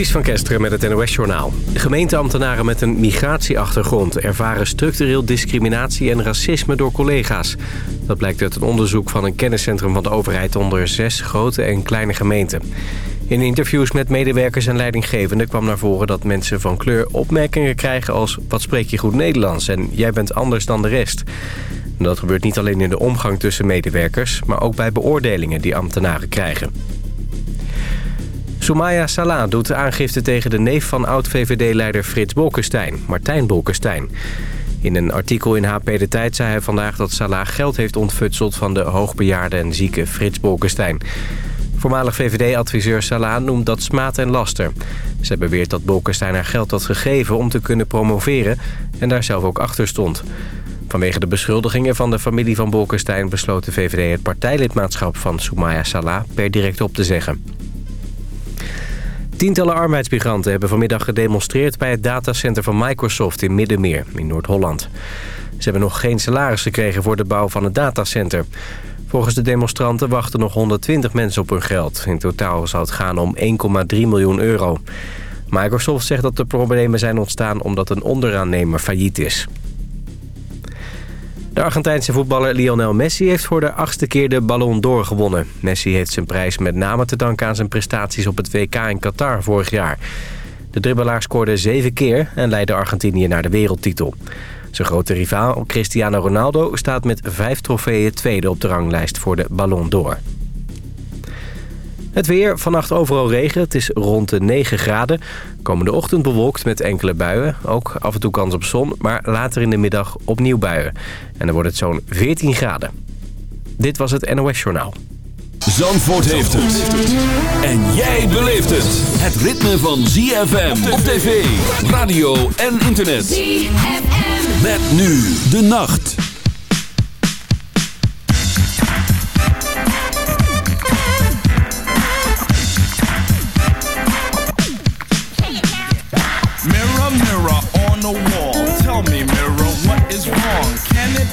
Ties van Kesteren met het NOS-journaal. Gemeenteambtenaren met een migratieachtergrond... ervaren structureel discriminatie en racisme door collega's. Dat blijkt uit een onderzoek van een kenniscentrum van de overheid... onder zes grote en kleine gemeenten. In interviews met medewerkers en leidinggevenden kwam naar voren... dat mensen van kleur opmerkingen krijgen als... wat spreek je goed Nederlands en jij bent anders dan de rest. dat gebeurt niet alleen in de omgang tussen medewerkers... maar ook bij beoordelingen die ambtenaren krijgen. Soumaya Salah doet aangifte tegen de neef van oud-VVD-leider Frits Bolkestein, Martijn Bolkestein. In een artikel in HP De Tijd zei hij vandaag dat Salah geld heeft ontfutseld van de hoogbejaarde en zieke Frits Bolkestein. Voormalig VVD-adviseur Salah noemt dat smaad en laster. Ze beweert dat Bolkestein haar geld had gegeven om te kunnen promoveren en daar zelf ook achter stond. Vanwege de beschuldigingen van de familie van Bolkestein besloot de VVD het partijlidmaatschap van Soumaya Salah per direct op te zeggen. Tientallen arbeidsmigranten hebben vanmiddag gedemonstreerd... bij het datacenter van Microsoft in Middenmeer, in Noord-Holland. Ze hebben nog geen salaris gekregen voor de bouw van het datacenter. Volgens de demonstranten wachten nog 120 mensen op hun geld. In totaal zou het gaan om 1,3 miljoen euro. Microsoft zegt dat de problemen zijn ontstaan omdat een onderaannemer failliet is. De Argentijnse voetballer Lionel Messi heeft voor de achtste keer de Ballon d'Or gewonnen. Messi heeft zijn prijs met name te danken aan zijn prestaties op het WK in Qatar vorig jaar. De dribbelaar scoorde zeven keer en leidde Argentinië naar de wereldtitel. Zijn grote rivaal Cristiano Ronaldo staat met vijf trofeeën tweede op de ranglijst voor de Ballon d'Or. Het weer, vannacht overal regen. Het is rond de 9 graden. Komende ochtend bewolkt met enkele buien. Ook af en toe kans op zon, maar later in de middag opnieuw buien. En dan wordt het zo'n 14 graden. Dit was het NOS Journaal. Zandvoort heeft het. En jij beleeft het. Het ritme van ZFM op tv, radio en internet. ZFM. Met nu de nacht.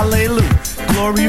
hallelujah. Glory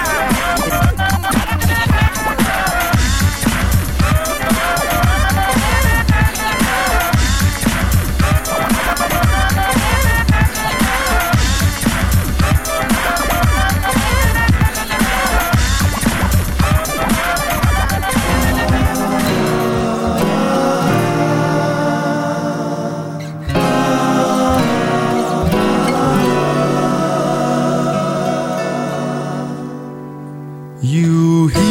You hear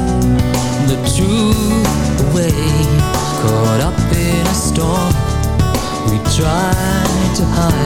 try to hide.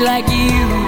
like you.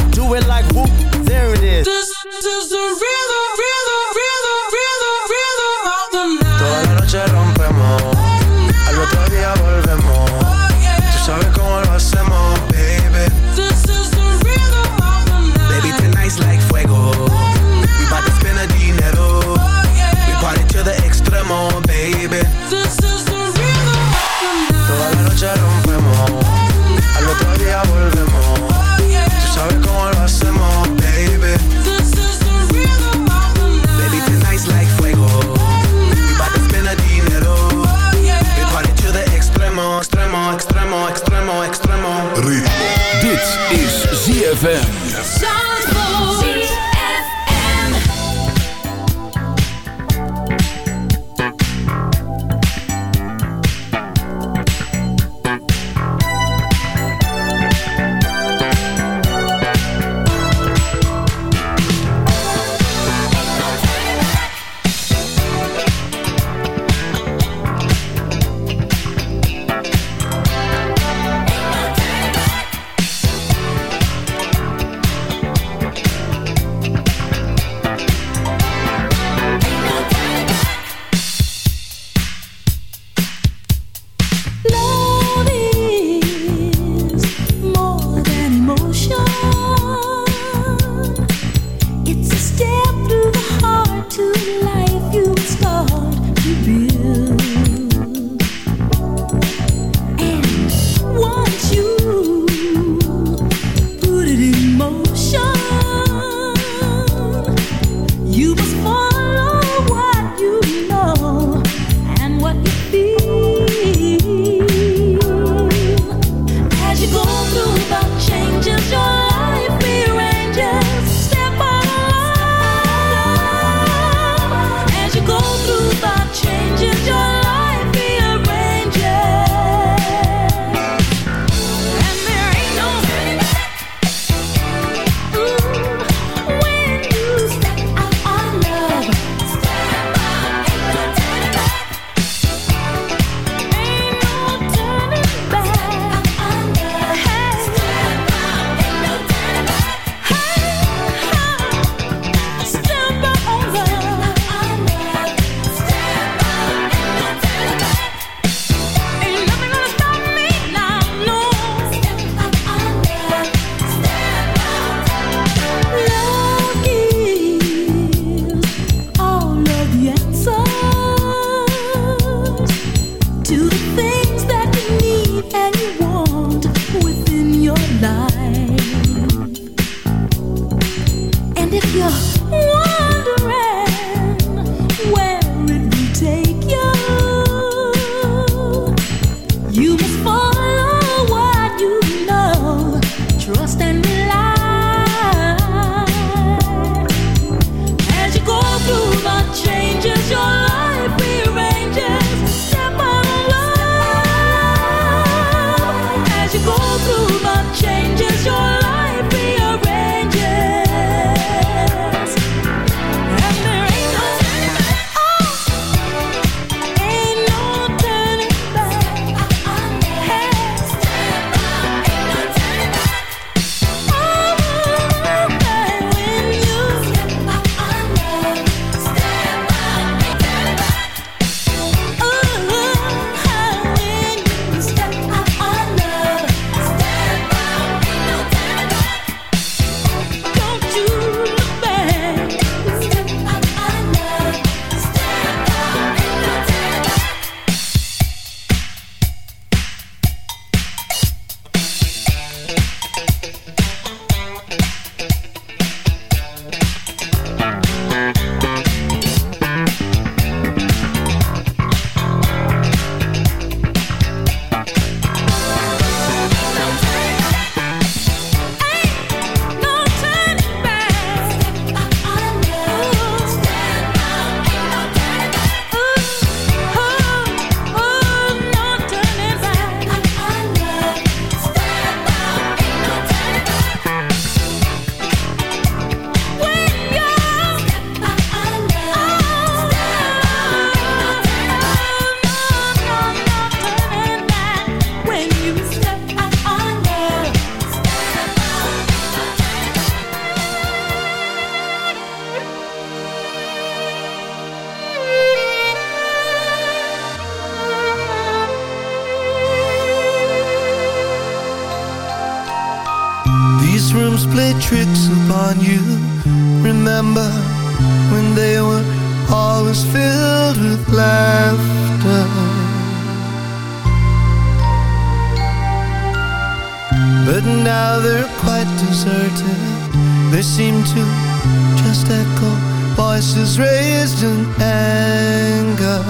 ashes raised in anger.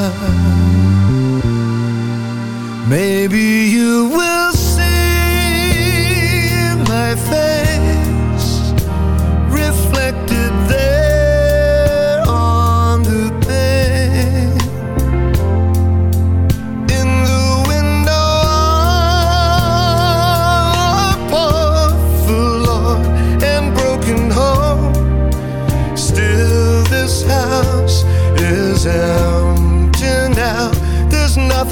Maybe you will